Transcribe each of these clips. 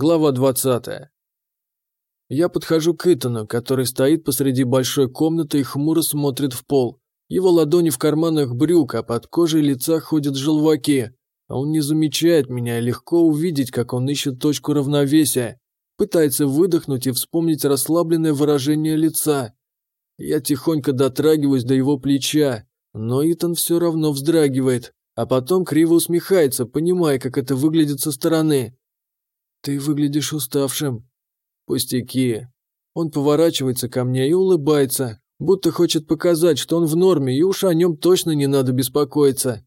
Глава 20. Я подхожу к Итану, который стоит посреди большой комнаты и хмуро смотрит в пол. Его ладони в карманах брюк, а под кожей лица ходят желваки. А он не замечает меня, легко увидеть, как он ищет точку равновесия. Пытается выдохнуть и вспомнить расслабленное выражение лица. Я тихонько дотрагиваюсь до его плеча, но Итан все равно вздрагивает, а потом криво усмехается, понимая, как это выглядит со стороны. «Ты выглядишь уставшим». «Пустяки». Он поворачивается ко мне и улыбается, будто хочет показать, что он в норме, и уж о нем точно не надо беспокоиться.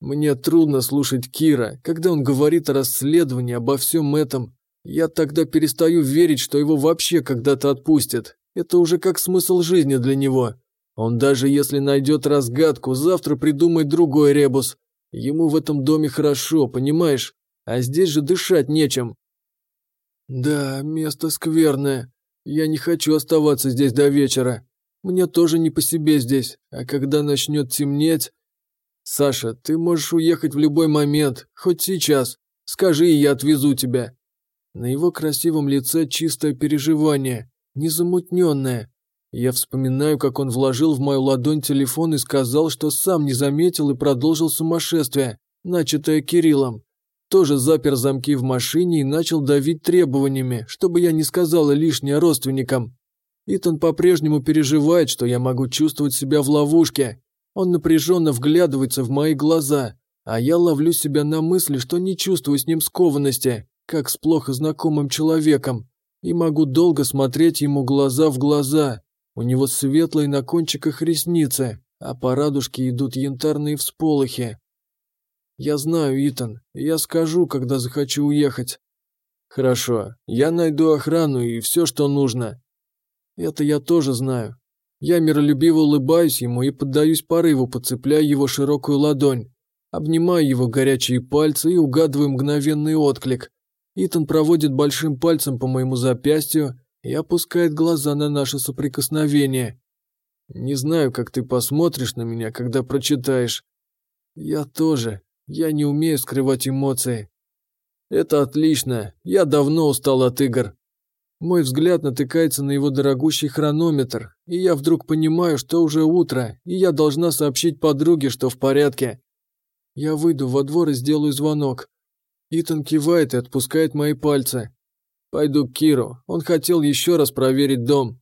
Мне трудно слушать Кира, когда он говорит о расследовании, обо всем этом. Я тогда перестаю верить, что его вообще когда-то отпустят. Это уже как смысл жизни для него. Он даже если найдет разгадку, завтра придумает другой ребус. Ему в этом доме хорошо, понимаешь? А здесь же дышать нечем. Да, место скверное. Я не хочу оставаться здесь до вечера. Мне тоже не по себе здесь, а когда начнет темнеть... Саша, ты можешь уехать в любой момент, хоть сейчас. Скажи, и я отвезу тебя. На его красивом лице чистое переживание, незамутненное. Я вспоминаю, как он вложил в мою ладонь телефон и сказал, что сам не заметил и продолжил сумасшествие, начатое Кириллом. Тоже запер замки в машине и начал давить требованиями, чтобы я не сказала лишнее родственникам. Итан по-прежнему переживает, что я могу чувствовать себя в ловушке. Он напряженно вглядывается в мои глаза, а я ловлю себя на мысли, что не чувствую с ним скованности, как с плохо знакомым человеком, и могу долго смотреть ему глаза в глаза. У него светлые на кончиках ресницы, а по радужке идут янтарные всполохи. Я знаю, Итан, я скажу, когда захочу уехать. Хорошо, я найду охрану и все, что нужно. Это я тоже знаю. Я миролюбиво улыбаюсь ему и поддаюсь порыву, подцепляя его широкую ладонь. Обнимаю его горячие пальцы и угадываю мгновенный отклик. Итан проводит большим пальцем по моему запястью и опускает глаза на наше соприкосновение. Не знаю, как ты посмотришь на меня, когда прочитаешь. Я тоже. Я не умею скрывать эмоции. Это отлично. Я давно устал от игр. Мой взгляд натыкается на его дорогущий хронометр, и я вдруг понимаю, что уже утро, и я должна сообщить подруге, что в порядке. Я выйду во двор и сделаю звонок. Итан кивает и отпускает мои пальцы. Пойду к Киру, он хотел еще раз проверить дом.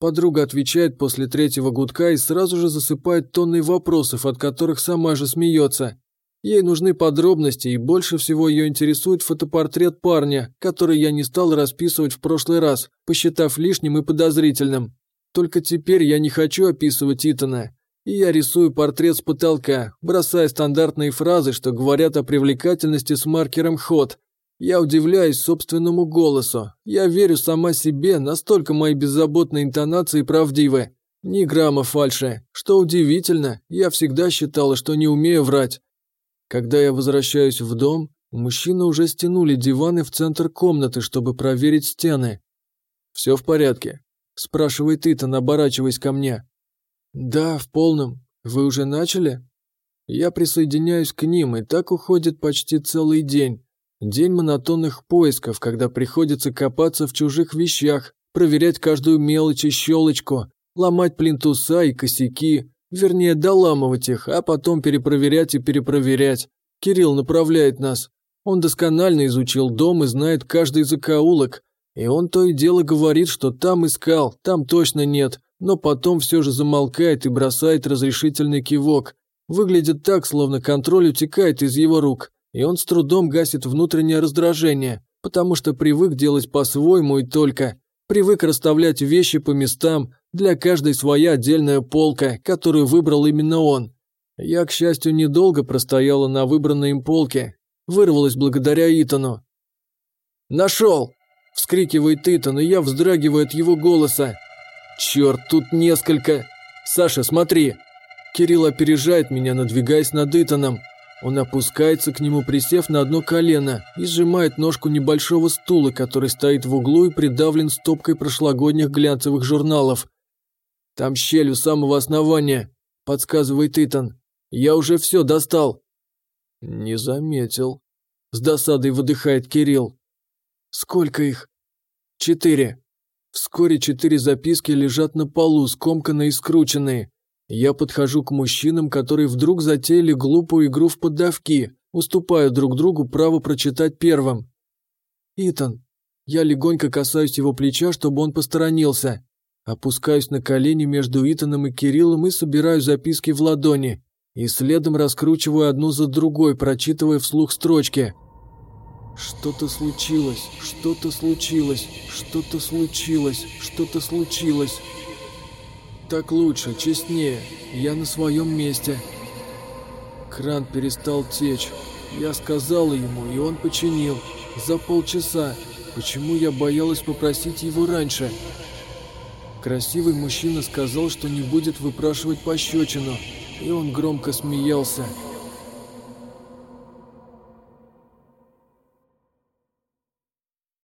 Подруга отвечает после третьего гудка и сразу же засыпает тонной вопросов, от которых сама же смеется. Ей нужны подробности, и больше всего ее интересует фотопортрет парня, который я не стал расписывать в прошлый раз, посчитав лишним и подозрительным. Только теперь я не хочу описывать Итана. И я рисую портрет с потолка, бросая стандартные фразы, что говорят о привлекательности с маркером «ход». Я удивляюсь собственному голосу. Я верю сама себе, настолько мои беззаботные интонации правдивы. Ни грамма фальши. Что удивительно, я всегда считала, что не умею врать. Когда я возвращаюсь в дом, мужчины уже стянули диваны в центр комнаты, чтобы проверить стены. «Все в порядке?» – спрашивает Итан, оборачиваясь ко мне. «Да, в полном. Вы уже начали?» Я присоединяюсь к ним, и так уходит почти целый день. День монотонных поисков, когда приходится копаться в чужих вещах, проверять каждую мелочь и щелочку, ломать плинтуса и косяки, Вернее, доламывать их, а потом перепроверять и перепроверять. Кирилл направляет нас. Он досконально изучил дом и знает каждый закоулок. И он то и дело говорит, что там искал, там точно нет, но потом все же замолкает и бросает разрешительный кивок. Выглядит так, словно контроль утекает из его рук, и он с трудом гасит внутреннее раздражение, потому что привык делать по-своему и только. Привык расставлять вещи по местам, для каждой своя отдельная полка, которую выбрал именно он. Я, к счастью, недолго простояла на выбранной им полке. Вырвалась благодаря Итану. «Нашел!» – вскрикивает Итан, и я вздрагиваю от его голоса. «Черт, тут несколько!» «Саша, смотри!» Кирилл опережает меня, надвигаясь над Итаном. Он опускается к нему, присев на одно колено, и сжимает ножку небольшого стула, который стоит в углу и придавлен стопкой прошлогодних глянцевых журналов. «Там щель у самого основания», – подсказывает Итан. «Я уже все достал». «Не заметил», – с досадой выдыхает Кирилл. Сколько их? Четыре. Вскоре четыре записки лежат на полу, скомканные и скрученные. Я подхожу к мужчинам, которые вдруг затеяли глупую игру в поддавки, уступая друг другу право прочитать первым. «Итан». Я легонько касаюсь его плеча, чтобы он посторонился. Опускаюсь на колени между Итаном и Кириллом и собираю записки в ладони. И следом раскручиваю одну за другой, прочитывая вслух строчки. Что-то случилось, что-то случилось, что-то случилось, что-то случилось. Так лучше, честнее. Я на своем месте. Кран перестал течь. Я сказал ему, и он починил. За полчаса. Почему я боялась попросить его раньше? Красивый мужчина сказал, что не будет выпрашивать пощечину, и он громко смеялся.